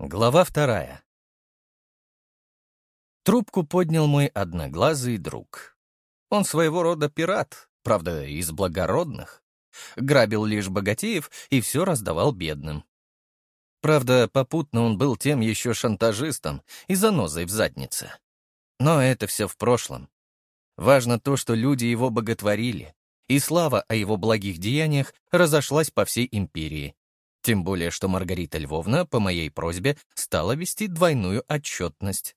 Глава вторая. Трубку поднял мой одноглазый друг. Он своего рода пират, правда, из благородных. Грабил лишь богатеев и все раздавал бедным. Правда, попутно он был тем еще шантажистом и занозой в заднице. Но это все в прошлом. Важно то, что люди его боготворили, и слава о его благих деяниях разошлась по всей империи. Тем более, что Маргарита Львовна, по моей просьбе, стала вести двойную отчетность.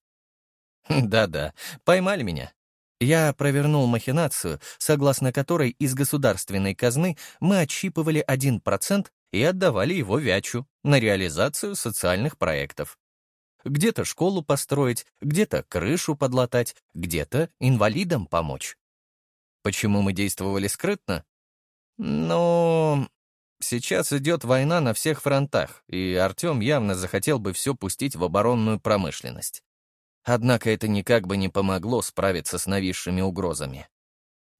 Да-да, поймали меня. Я провернул махинацию, согласно которой из государственной казны мы отщипывали 1% и отдавали его Вячу на реализацию социальных проектов. Где-то школу построить, где-то крышу подлатать, где-то инвалидам помочь. Почему мы действовали скрытно? Ну, сейчас идет война на всех фронтах, и Артем явно захотел бы все пустить в оборонную промышленность. Однако это никак бы не помогло справиться с нависшими угрозами.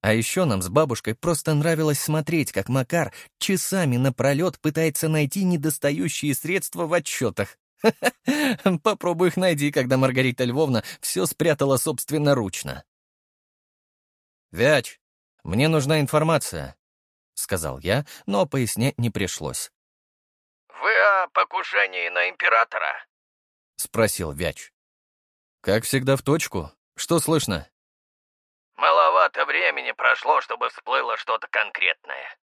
А еще нам с бабушкой просто нравилось смотреть, как Макар часами напролет пытается найти недостающие средства в отчетах. Попробуй их найди, когда Маргарита Львовна все спрятала собственноручно. «Вяч, мне нужна информация», — сказал я, но пояснять не пришлось. «Вы о покушении на императора?» — спросил Вяч. «Как всегда в точку. Что слышно?» «Маловато времени прошло, чтобы всплыло что-то конкретное.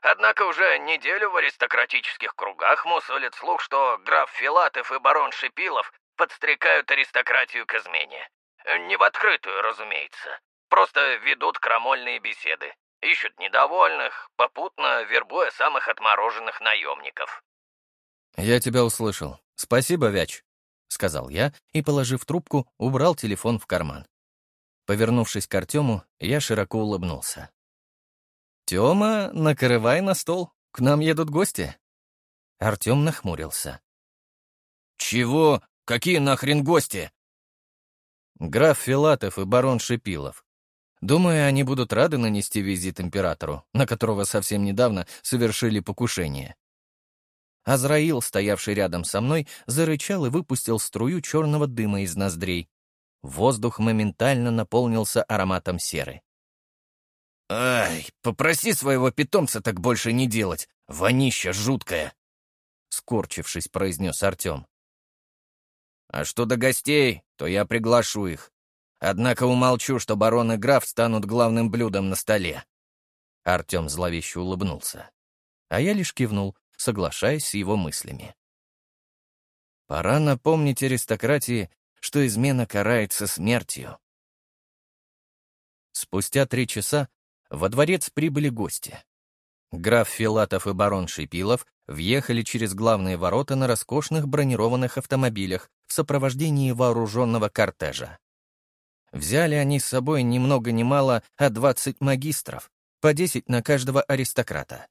Однако уже неделю в аристократических кругах мусолит слух, что граф Филатов и барон Шипилов подстрекают аристократию к измене. Не в открытую, разумеется. Просто ведут крамольные беседы. Ищут недовольных, попутно вербуя самых отмороженных наемников. «Я тебя услышал. Спасибо, Вяч», — сказал я и, положив трубку, убрал телефон в карман. Повернувшись к Артему, я широко улыбнулся. «Тёма, накрывай на стол. К нам едут гости». Артем нахмурился. «Чего? Какие нахрен гости?» «Граф Филатов и барон Шипилов. Думаю, они будут рады нанести визит императору, на которого совсем недавно совершили покушение. Азраил, стоявший рядом со мной, зарычал и выпустил струю черного дыма из ноздрей. Воздух моментально наполнился ароматом серы. «Ай, попроси своего питомца так больше не делать. Вонища жуткая!» Скорчившись, произнес Артем. «А что до гостей, то я приглашу их. Однако умолчу, что барон и граф станут главным блюдом на столе». Артем зловеще улыбнулся. А я лишь кивнул, соглашаясь с его мыслями. Пора напомнить аристократии, что измена карается смертью. Спустя три часа во дворец прибыли гости. Граф Филатов и барон Шипилов въехали через главные ворота на роскошных бронированных автомобилях в сопровождении вооруженного кортежа. Взяли они с собой ни много ни мало, а 20 магистров, по 10 на каждого аристократа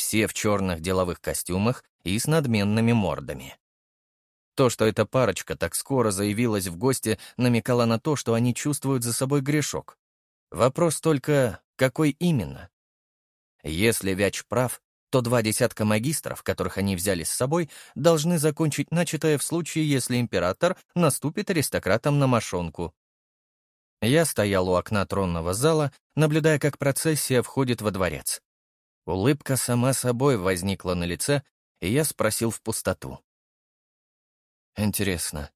все в черных деловых костюмах и с надменными мордами. То, что эта парочка так скоро заявилась в гости, намекало на то, что они чувствуют за собой грешок. Вопрос только, какой именно? Если Вяч прав, то два десятка магистров, которых они взяли с собой, должны закончить начатое в случае, если император наступит аристократам на мошонку. Я стоял у окна тронного зала, наблюдая, как процессия входит во дворец. Улыбка сама собой возникла на лице, и я спросил в пустоту. Интересно,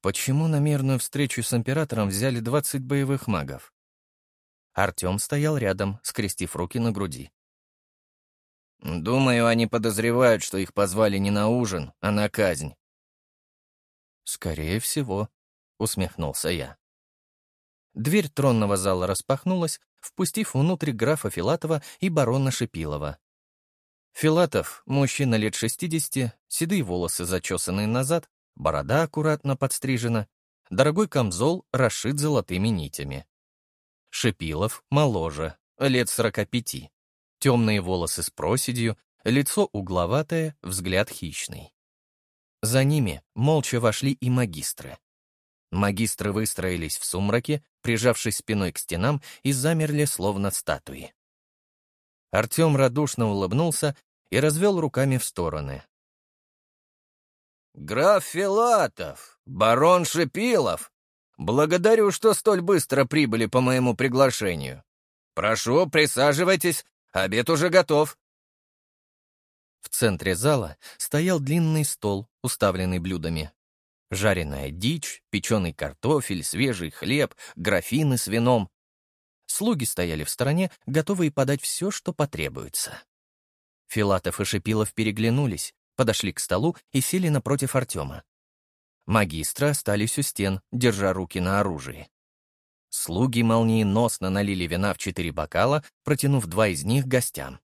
почему на мирную встречу с императором взяли 20 боевых магов? Артем стоял рядом, скрестив руки на груди. «Думаю, они подозревают, что их позвали не на ужин, а на казнь». «Скорее всего», — усмехнулся я. Дверь тронного зала распахнулась, впустив внутрь графа Филатова и барона Шипилова. Филатов — мужчина лет 60, седые волосы зачесанные назад, борода аккуратно подстрижена, дорогой камзол расшит золотыми нитями. Шипилов моложе, лет 45, темные волосы с проседью, лицо угловатое, взгляд хищный. За ними молча вошли и магистры. Магистры выстроились в сумраке, прижавшись спиной к стенам, и замерли, словно статуи. Артем радушно улыбнулся и развел руками в стороны. граф Филатов, барон Шипилов. Благодарю, что столь быстро прибыли по моему приглашению. Прошу, присаживайтесь, обед уже готов». В центре зала стоял длинный стол, уставленный блюдами. Жареная дичь, печеный картофель, свежий хлеб, графины с вином. Слуги стояли в стороне, готовые подать все, что потребуется. Филатов и Шипилов переглянулись, подошли к столу и сели напротив Артема. Магистры остались у стен, держа руки на оружии. Слуги молниеносно налили вина в четыре бокала, протянув два из них гостям.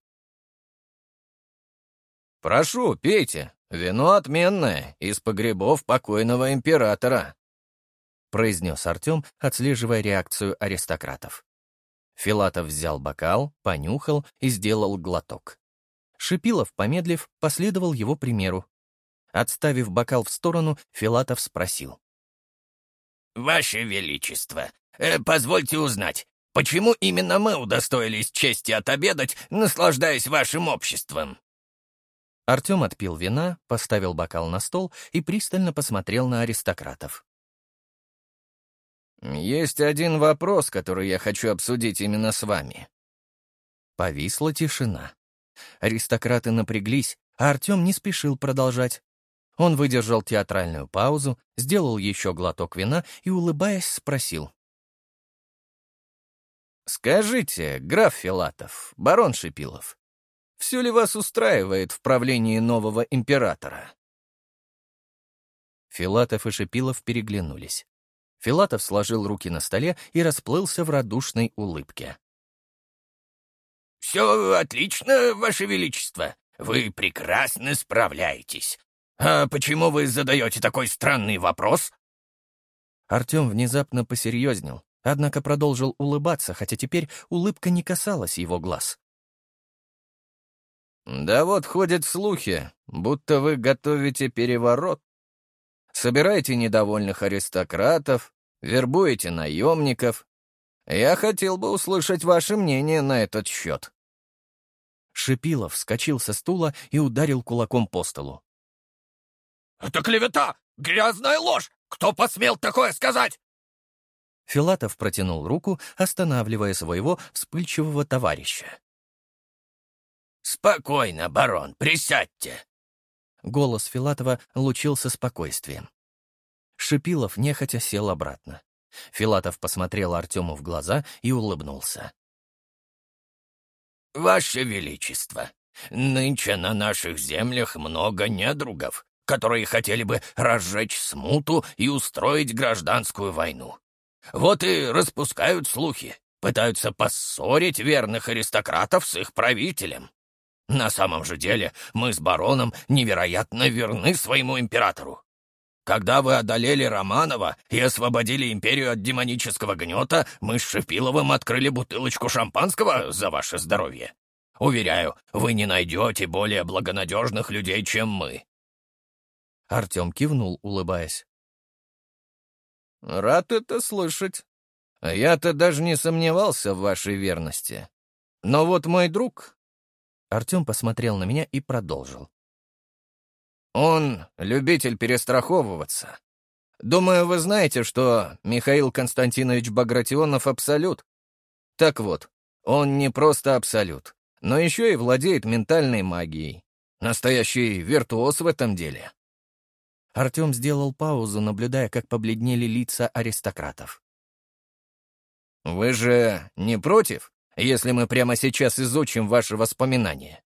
«Прошу, пейте. Вино отменное, из погребов покойного императора», — произнес Артем, отслеживая реакцию аристократов. Филатов взял бокал, понюхал и сделал глоток. Шипилов, помедлив, последовал его примеру. Отставив бокал в сторону, Филатов спросил. «Ваше Величество, э, позвольте узнать, почему именно мы удостоились чести отобедать, наслаждаясь вашим обществом?» Артем отпил вина, поставил бокал на стол и пристально посмотрел на аристократов. «Есть один вопрос, который я хочу обсудить именно с вами». Повисла тишина. Аристократы напряглись, а Артем не спешил продолжать. Он выдержал театральную паузу, сделал еще глоток вина и, улыбаясь, спросил. «Скажите, граф Филатов, барон Шипилов, все ли вас устраивает в правлении нового императора?» Филатов и Шипилов переглянулись. Филатов сложил руки на столе и расплылся в радушной улыбке. «Все отлично, Ваше Величество. Вы прекрасно справляетесь. А почему вы задаете такой странный вопрос?» Артем внезапно посерьезнел, однако продолжил улыбаться, хотя теперь улыбка не касалась его глаз. «Да вот ходят слухи, будто вы готовите переворот. Собираете недовольных аристократов, вербуете наемников. Я хотел бы услышать ваше мнение на этот счет». Шипилов вскочил со стула и ударил кулаком по столу. «Это клевета! Грязная ложь! Кто посмел такое сказать?» Филатов протянул руку, останавливая своего вспыльчивого товарища. «Спокойно, барон, присядьте!» Голос Филатова лучился спокойствием. Шипилов нехотя сел обратно. Филатов посмотрел Артему в глаза и улыбнулся. «Ваше Величество, нынче на наших землях много недругов, которые хотели бы разжечь смуту и устроить гражданскую войну. Вот и распускают слухи, пытаются поссорить верных аристократов с их правителем. На самом же деле мы с бароном невероятно верны своему императору. Когда вы одолели Романова и освободили империю от демонического гнета, мы с Шипиловым открыли бутылочку шампанского за ваше здоровье. Уверяю, вы не найдете более благонадежных людей, чем мы». Артем кивнул, улыбаясь. «Рад это слышать. Я-то даже не сомневался в вашей верности. Но вот мой друг...» Артем посмотрел на меня и продолжил. Он любитель перестраховываться. Думаю, вы знаете, что Михаил Константинович Багратионов — абсолют. Так вот, он не просто абсолют, но еще и владеет ментальной магией. Настоящий виртуоз в этом деле. Артем сделал паузу, наблюдая, как побледнели лица аристократов. «Вы же не против, если мы прямо сейчас изучим ваши воспоминания?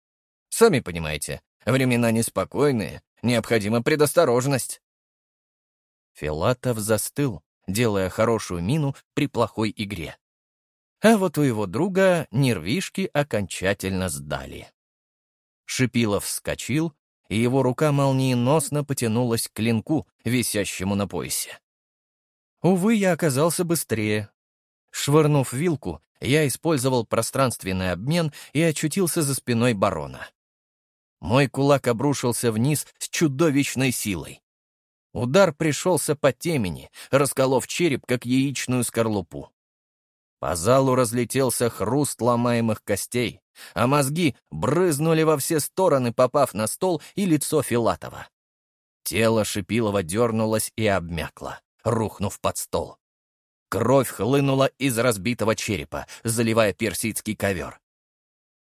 Сами понимаете, времена неспокойные, Необходима предосторожность». Филатов застыл, делая хорошую мину при плохой игре. А вот у его друга нервишки окончательно сдали. Шипилов вскочил, и его рука молниеносно потянулась к клинку, висящему на поясе. Увы, я оказался быстрее. Швырнув вилку, я использовал пространственный обмен и очутился за спиной барона. Мой кулак обрушился вниз с чудовищной силой. Удар пришелся по темени, расколов череп, как яичную скорлупу. По залу разлетелся хруст ломаемых костей, а мозги брызнули во все стороны, попав на стол и лицо Филатова. Тело Шипилова дернулось и обмякло, рухнув под стол. Кровь хлынула из разбитого черепа, заливая персидский ковер.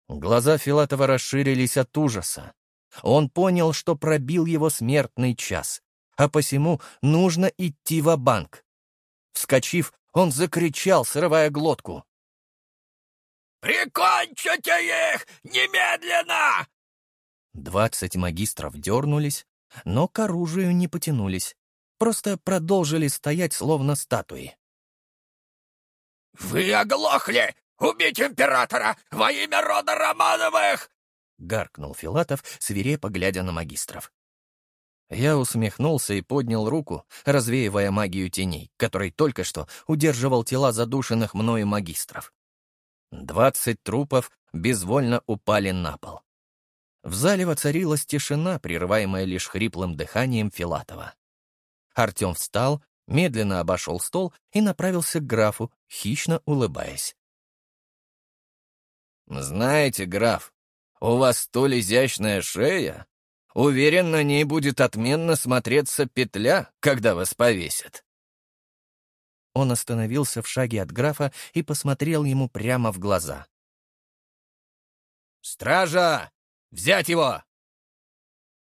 Глаза Филатова расширились от ужаса. Он понял, что пробил его смертный час, а посему нужно идти в банк Вскочив, он закричал, срывая глотку. «Прикончите их! Немедленно!» Двадцать магистров дернулись, но к оружию не потянулись, просто продолжили стоять, словно статуи. «Вы оглохли! Убить императора во имя рода Романовых!» — гаркнул Филатов, свирепо глядя на магистров. Я усмехнулся и поднял руку, развеивая магию теней, который только что удерживал тела задушенных мною магистров. Двадцать трупов безвольно упали на пол. В зале воцарилась тишина, прерываемая лишь хриплым дыханием Филатова. Артем встал, медленно обошел стол и направился к графу, хищно улыбаясь. «Знаете, граф, у вас столь изящная шея, Уверен, на ней будет отменно смотреться петля, когда вас повесят». Он остановился в шаге от графа и посмотрел ему прямо в глаза. «Стража! Взять его!»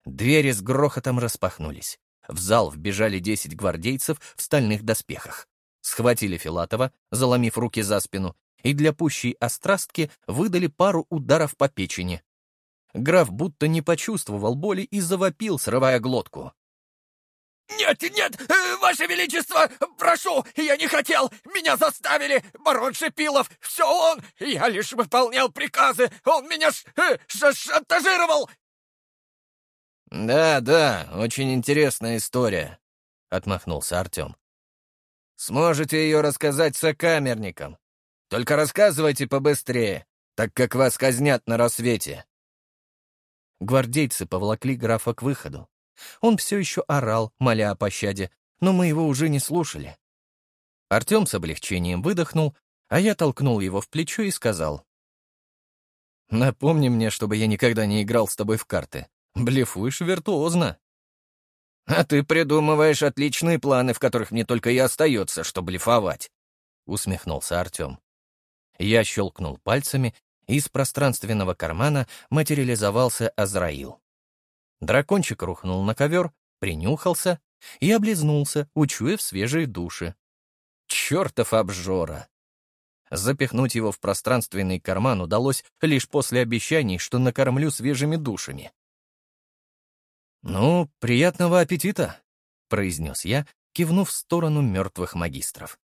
Двери с грохотом распахнулись. В зал вбежали десять гвардейцев в стальных доспехах. Схватили Филатова, заломив руки за спину, и для пущей острастки выдали пару ударов по печени, Граф будто не почувствовал боли и завопил, срывая глотку. «Нет, нет, э, Ваше Величество, прошу, я не хотел, меня заставили, барон Шипилов, все он, я лишь выполнял приказы, он меня ш, э, ш, шантажировал!» «Да, да, очень интересная история», — отмахнулся Артем. «Сможете ее рассказать сокамерникам. Только рассказывайте побыстрее, так как вас казнят на рассвете». Гвардейцы поволокли графа к выходу. Он все еще орал, моля о пощаде, но мы его уже не слушали. Артем с облегчением выдохнул, а я толкнул его в плечо и сказал. «Напомни мне, чтобы я никогда не играл с тобой в карты. Блефуешь виртуозно». «А ты придумываешь отличные планы, в которых мне только и остается, что блефовать», — усмехнулся Артем. Я щелкнул пальцами, из пространственного кармана материализовался Азраил. Дракончик рухнул на ковер, принюхался и облизнулся, учуяв свежие души. Чертов обжора! Запихнуть его в пространственный карман удалось лишь после обещаний, что накормлю свежими душами. «Ну, приятного аппетита!» — произнес я, кивнув в сторону мертвых магистров.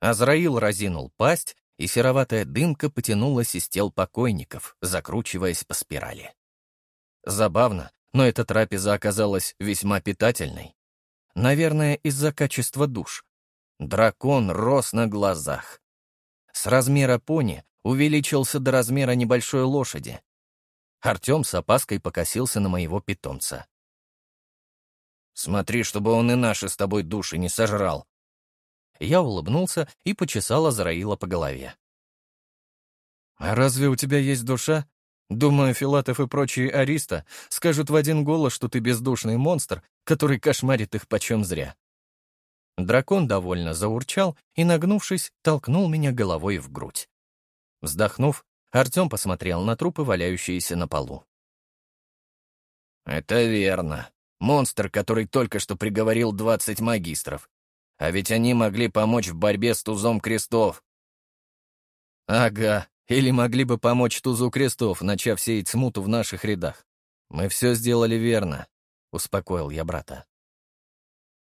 Азраил разинул пасть и сероватая дымка потянулась из тел покойников, закручиваясь по спирали. Забавно, но эта трапеза оказалась весьма питательной. Наверное, из-за качества душ. Дракон рос на глазах. С размера пони увеличился до размера небольшой лошади. Артем с опаской покосился на моего питомца. «Смотри, чтобы он и наши с тобой души не сожрал», я улыбнулся и почесал Азраила по голове. «А разве у тебя есть душа? Думаю, Филатов и прочие ариста скажут в один голос, что ты бездушный монстр, который кошмарит их почем зря». Дракон довольно заурчал и, нагнувшись, толкнул меня головой в грудь. Вздохнув, Артем посмотрел на трупы, валяющиеся на полу. «Это верно. Монстр, который только что приговорил двадцать магистров. А ведь они могли помочь в борьбе с тузом крестов. Ага, или могли бы помочь тузу крестов, начав сеять смуту в наших рядах. Мы все сделали верно, — успокоил я брата.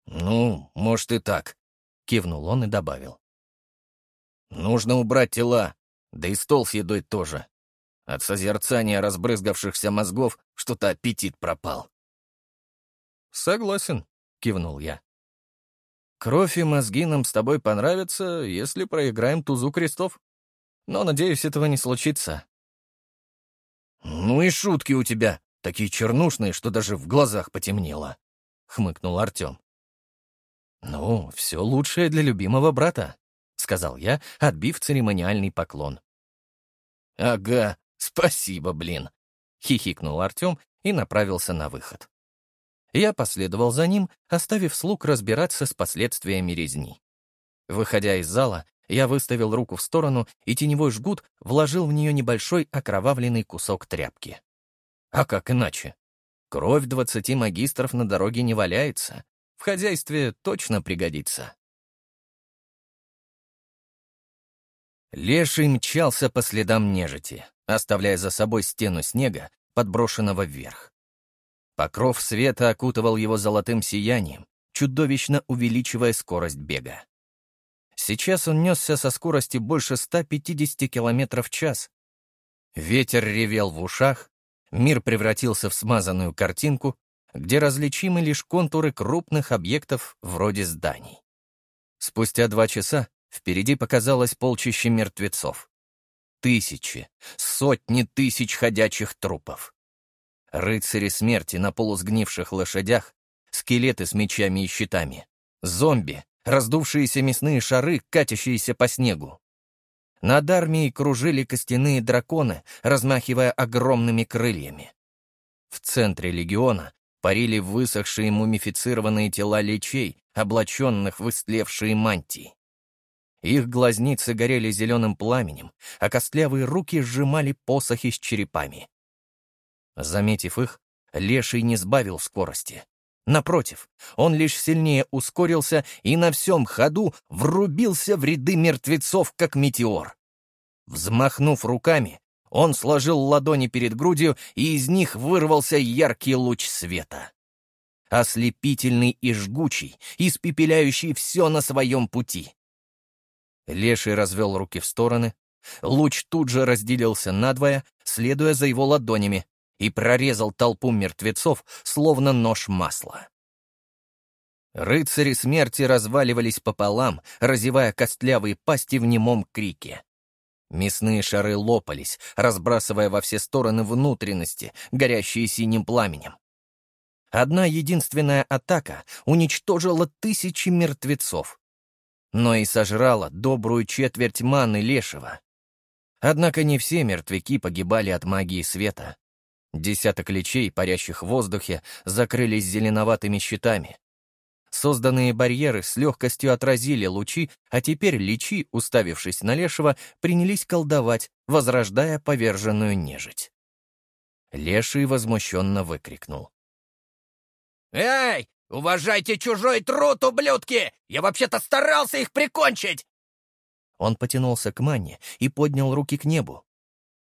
«Ну, может и так», — кивнул он и добавил. «Нужно убрать тела, да и стол с едой тоже. От созерцания разбрызгавшихся мозгов что-то аппетит пропал». «Согласен», — кивнул я. Кровь и мозги нам с тобой понравятся, если проиграем тузу крестов. Но, надеюсь, этого не случится. «Ну и шутки у тебя, такие чернушные, что даже в глазах потемнело», — хмыкнул Артем. «Ну, все лучшее для любимого брата», — сказал я, отбив церемониальный поклон. «Ага, спасибо, блин», — хихикнул Артем и направился на выход. Я последовал за ним, оставив слуг разбираться с последствиями резни. Выходя из зала, я выставил руку в сторону, и теневой жгут вложил в нее небольшой окровавленный кусок тряпки. А как иначе? Кровь двадцати магистров на дороге не валяется. В хозяйстве точно пригодится. Леший мчался по следам нежити, оставляя за собой стену снега, подброшенного вверх. Покров света окутывал его золотым сиянием, чудовищно увеличивая скорость бега. Сейчас он несся со скоростью больше 150 км в час. Ветер ревел в ушах, мир превратился в смазанную картинку, где различимы лишь контуры крупных объектов вроде зданий. Спустя два часа впереди показалось полчище мертвецов. Тысячи, сотни тысяч ходячих трупов. Рыцари смерти на полусгнивших лошадях, скелеты с мечами и щитами, зомби, раздувшиеся мясные шары, катящиеся по снегу. Над армией кружили костяные драконы, размахивая огромными крыльями. В центре легиона парили высохшие мумифицированные тела лечей, облаченных в истлевшие мантии. Их глазницы горели зеленым пламенем, а костлявые руки сжимали посохи с черепами. Заметив их, Леший не сбавил скорости. Напротив, он лишь сильнее ускорился и на всем ходу врубился в ряды мертвецов, как метеор. Взмахнув руками, он сложил ладони перед грудью, и из них вырвался яркий луч света. Ослепительный и жгучий, испепеляющий все на своем пути. Леший развел руки в стороны. Луч тут же разделился надвое, следуя за его ладонями, и прорезал толпу мертвецов, словно нож масла. Рыцари смерти разваливались пополам, разевая костлявые пасти в немом крике. Мясные шары лопались, разбрасывая во все стороны внутренности, горящие синим пламенем. Одна единственная атака уничтожила тысячи мертвецов, но и сожрала добрую четверть маны Лешего. Однако не все мертвяки погибали от магии света. Десяток лечей, парящих в воздухе, закрылись зеленоватыми щитами. Созданные барьеры с легкостью отразили лучи, а теперь личи, уставившись на Лешего, принялись колдовать, возрождая поверженную нежить. Леший возмущенно выкрикнул. «Эй, уважайте чужой труд, ублюдки! Я вообще-то старался их прикончить!» Он потянулся к Манне и поднял руки к небу.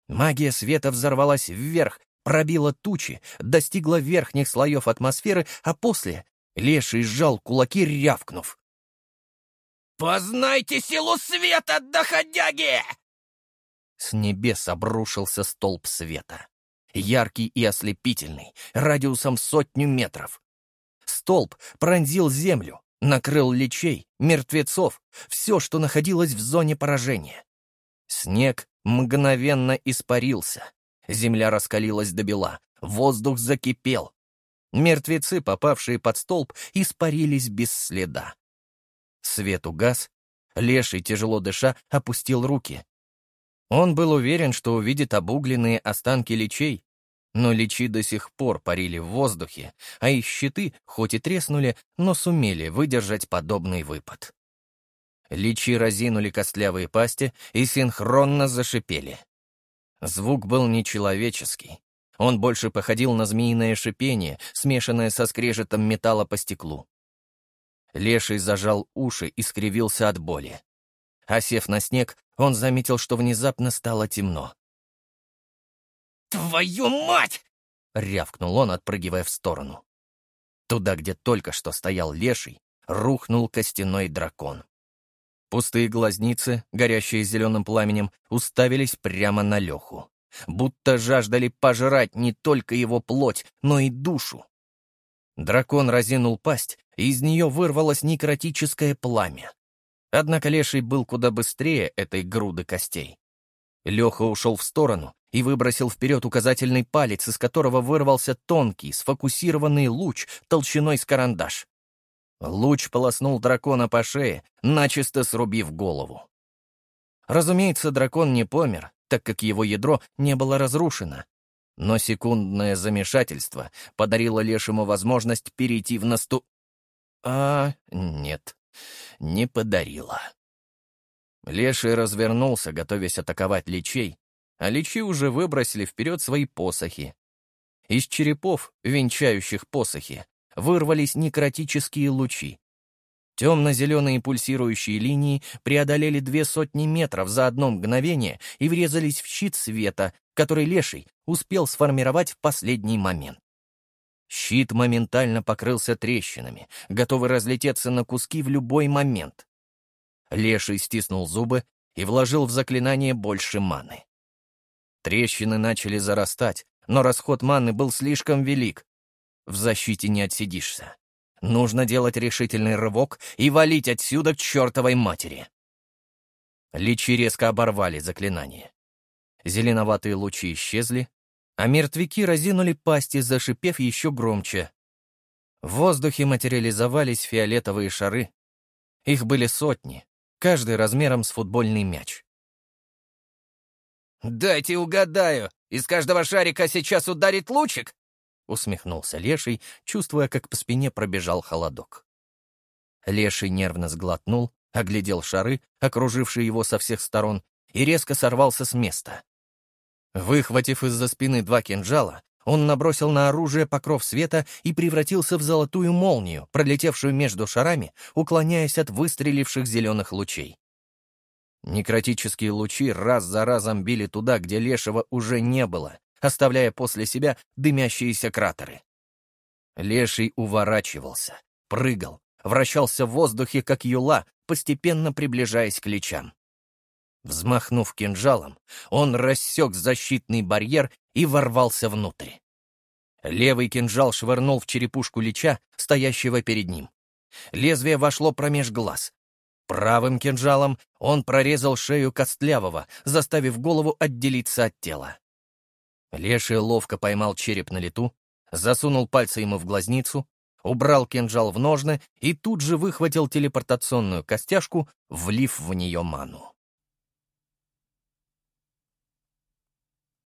Магия света взорвалась вверх, пробила тучи, достигла верхних слоев атмосферы, а после Леший сжал кулаки, рявкнув. «Познайте силу света, доходяги!» С небес обрушился столб света. Яркий и ослепительный, радиусом сотню метров. Столб пронзил землю, накрыл лечей, мертвецов, все, что находилось в зоне поражения. Снег мгновенно испарился, Земля раскалилась до бела, воздух закипел. Мертвецы, попавшие под столб, испарились без следа. Свет угас, Леший, тяжело дыша, опустил руки. Он был уверен, что увидит обугленные останки личей, но личи до сих пор парили в воздухе, а их щиты, хоть и треснули, но сумели выдержать подобный выпад. Личи разинули костлявые пасти и синхронно зашипели. Звук был нечеловеческий. Он больше походил на змеиное шипение, смешанное со скрежетом металла по стеклу. Леший зажал уши и скривился от боли. Осев на снег, он заметил, что внезапно стало темно. «Твою мать!» — рявкнул он, отпрыгивая в сторону. Туда, где только что стоял леший, рухнул костяной дракон. Пустые глазницы, горящие зеленым пламенем, уставились прямо на Леху, будто жаждали пожрать не только его плоть, но и душу. Дракон разинул пасть, и из нее вырвалось некротическое пламя. Однако Леший был куда быстрее этой груды костей. Леха ушел в сторону и выбросил вперед указательный палец, из которого вырвался тонкий, сфокусированный луч толщиной с карандаш. Луч полоснул дракона по шее, начисто срубив голову. Разумеется, дракон не помер, так как его ядро не было разрушено. Но секундное замешательство подарило Лешему возможность перейти в наступ... А, нет, не подарило. Леший развернулся, готовясь атаковать личей, а личи уже выбросили вперед свои посохи. Из черепов, венчающих посохи, вырвались некротические лучи. Темно-зеленые пульсирующие линии преодолели две сотни метров за одно мгновение и врезались в щит света, который Леший успел сформировать в последний момент. Щит моментально покрылся трещинами, готовый разлететься на куски в любой момент. Леший стиснул зубы и вложил в заклинание больше маны. Трещины начали зарастать, но расход маны был слишком велик. В защите не отсидишься. Нужно делать решительный рывок и валить отсюда к чертовой матери. Личи резко оборвали заклинание. Зеленоватые лучи исчезли, а мертвяки разинули пасти, зашипев еще громче. В воздухе материализовались фиолетовые шары. Их были сотни, каждый размером с футбольный мяч. «Дайте угадаю, из каждого шарика сейчас ударит лучик?» — усмехнулся Леший, чувствуя, как по спине пробежал холодок. Леший нервно сглотнул, оглядел шары, окружившие его со всех сторон, и резко сорвался с места. Выхватив из-за спины два кинжала, он набросил на оружие покров света и превратился в золотую молнию, пролетевшую между шарами, уклоняясь от выстреливших зеленых лучей. Некротические лучи раз за разом били туда, где Лешего уже не было, оставляя после себя дымящиеся кратеры. Леший уворачивался, прыгал, вращался в воздухе, как юла, постепенно приближаясь к личам. Взмахнув кинжалом, он рассек защитный барьер и ворвался внутрь. Левый кинжал швырнул в черепушку лича, стоящего перед ним. Лезвие вошло промеж глаз. Правым кинжалом он прорезал шею Костлявого, заставив голову отделиться от тела. Леший ловко поймал череп на лету, засунул пальцы ему в глазницу, убрал кинжал в ножны и тут же выхватил телепортационную костяшку, влив в нее ману.